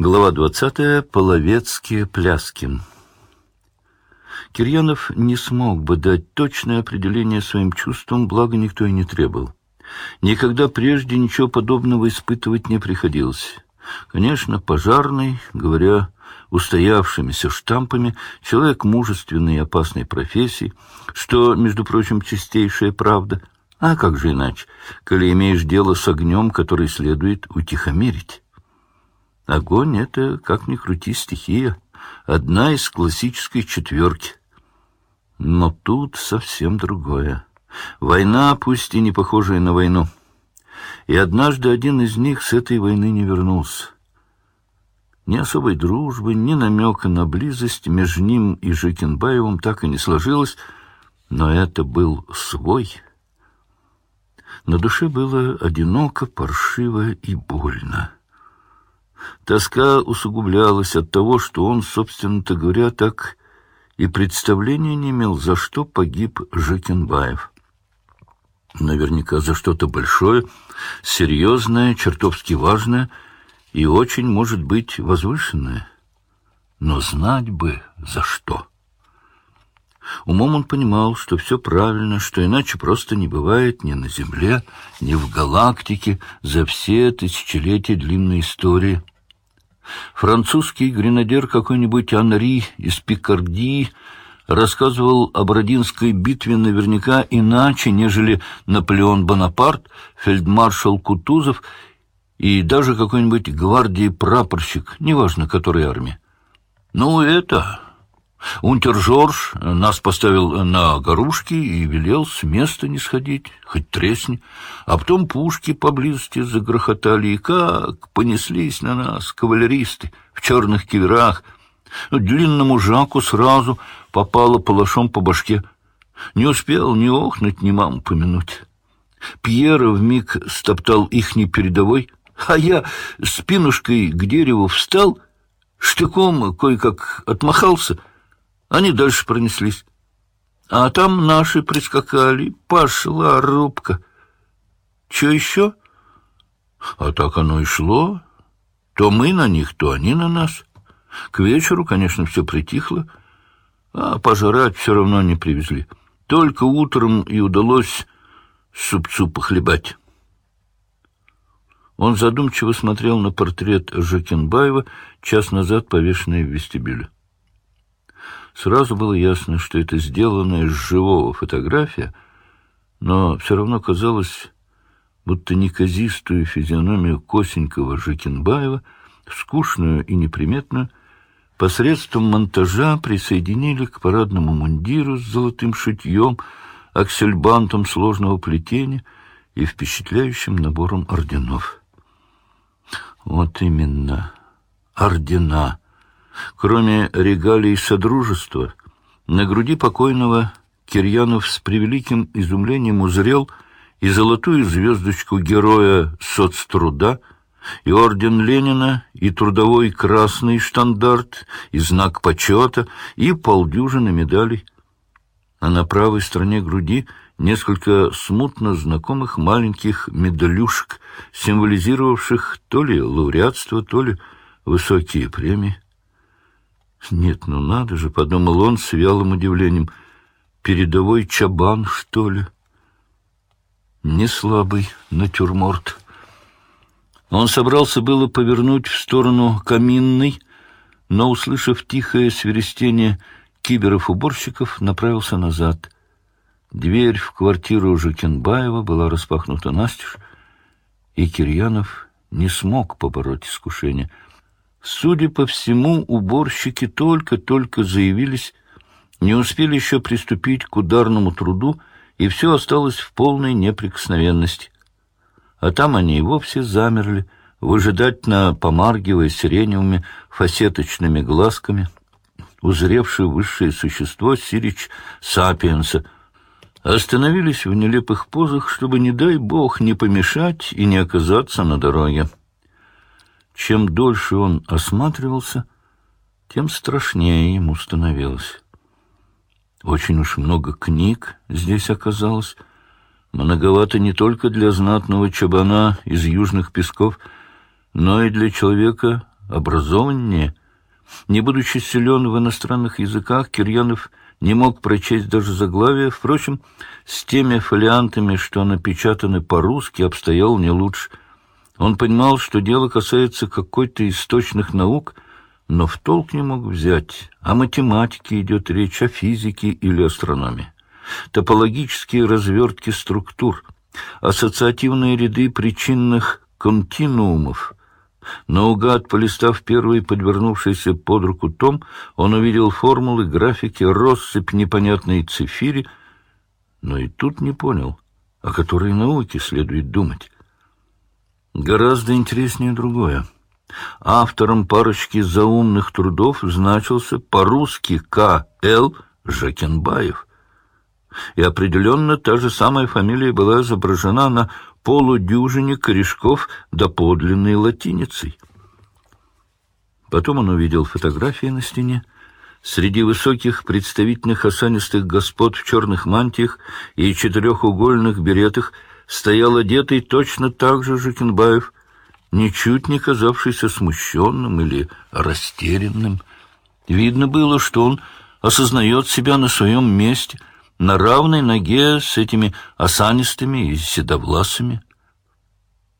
Глава двадцатая. Половецкие пляски. Кирьянов не смог бы дать точное определение своим чувствам, благо никто и не требовал. Никогда прежде ничего подобного испытывать не приходилось. Конечно, пожарный, говоря устоявшимися штампами, человек мужественной и опасной профессии, что, между прочим, чистейшая правда. А как же иначе, коли имеешь дело с огнем, который следует утихомирить? Огонь — это, как ни крути, стихия, одна из классической четверки. Но тут совсем другое. Война, пусть и не похожая на войну. И однажды один из них с этой войны не вернулся. Ни особой дружбы, ни намека на близость между ним и Жикенбаевым так и не сложилось, но это был свой. На душе было одиноко, паршиво и больно. Тоска усугублялась от того, что он, собственно-то говоря, так и представления не имел, за что погиб Жекенбаев. Наверняка за что-то большое, серьезное, чертовски важное и очень, может быть, возвышенное. Но знать бы за что. Умом он понимал, что все правильно, что иначе просто не бывает ни на Земле, ни в галактике за все тысячелетия длинной истории — Французский гренадер какой-нибудь Анри из Пикардии рассказывал о Бородинской битве наверняка иначе, нежели Наполеон Бонапарт, фельдмаршал Кутузов и даже какой-нибудь гвардии прапорщик, неважно, какой армии. Ну, это... Унтер Жорж нас поставил на горушки и велел с места не сходить, хоть тресни. А потом пушки поблизости загрохотали, и как понеслись на нас кавалеристы в черных киверах. Длинному Жаку сразу попало палашом по башке. Не успел ни охнуть, ни маму помянуть. Пьера вмиг стоптал ихний передовой, а я спинушкой к дереву встал, штыком кое-как отмахался — они дальше пронеслись. А там наши прискакали. Пошла рубка. Че еще? А так оно и шло. То мы на них, то они на нас. К вечеру, конечно, все притихло, а пожрать все равно не привезли. Только утром и удалось супцу похлебать. Он задумчиво смотрел на портрет Жакенбаева, час назад повешенный в вестибюле. Сразу было ясно, что это сделанная из живого фотография, но все равно казалось, будто неказистую физиономию Косенького Жикенбаева, скучную и неприметную, посредством монтажа присоединили к парадному мундиру с золотым шитьем, аксельбантом сложного плетения и впечатляющим набором орденов. Вот именно, ордена — Кроме регалий Содружества, на груди покойного Кирьянов с превеликим изумлением узрел и золотую звездочку героя соцтруда, и орден Ленина, и трудовой красный штандарт, и знак почета, и полдюжины медалей. А на правой стороне груди несколько смутно знакомых маленьких медалюшек, символизировавших то ли лауреатство, то ли высокие премии. Нет, ну надо же, подумал он с вялым удивлением. Передовой чабан, что ли? Не слабый натюрморт. Он собрался было повернуть в сторону каминной, но, услышав тихое свиристение киберов-уборщиков, направился назад. Дверь в квартиру Жукенбаева была распахнута настежь, и Кирьянов не смог побороть искушение — Судя по всему, уборщики только-только заявились, не успели еще приступить к ударному труду, и все осталось в полной неприкосновенности. А там они и вовсе замерли, выжидательно помаргивая сиреневыми фасеточными глазками, узревшее высшее существо Сирич Сапиенса, остановились в нелепых позах, чтобы, не дай бог, не помешать и не оказаться на дороге. Чем дольше он осматривался, тем страшнее ему становилось. Очень уж много книг здесь оказалось, многовато не только для знатного чабана из южных песков, но и для человека образованнее. Не будучи силен в иностранных языках, Кирьянов не мог прочесть даже заглавие. Впрочем, с теми фолиантами, что напечатаны по-русски, обстоял не лучше. Он понимал, что дело касается какой-то из точных наук, но в толк не мог взять. О математике идет речь, о физике или астрономии. Топологические развертки структур, ассоциативные ряды причинных континуумов — Наугад, полистав первый подвернувшийся под руку том, он увидел формулы, графики, россыпь непонятной цифири, но и тут не понял, о которой науке следует думать. Гораздо интереснее другое. Автором парочки заумных трудов значился по-русски К.Л. Жакенбаев. И определенно та же самая фамилия была изображена на полудюжине корешков доподлинной латиницей. Потом он увидел фотографии на стене. Среди высоких представительных осанистых господ в черных мантиях и четырехугольных беретах стоял одетый точно так же Жукенбаев, ничуть не казавшийся смущенным или растерянным. Видно было, что он осознает себя на своем месте, на равной ноге с этими осанистыми и седовласыми.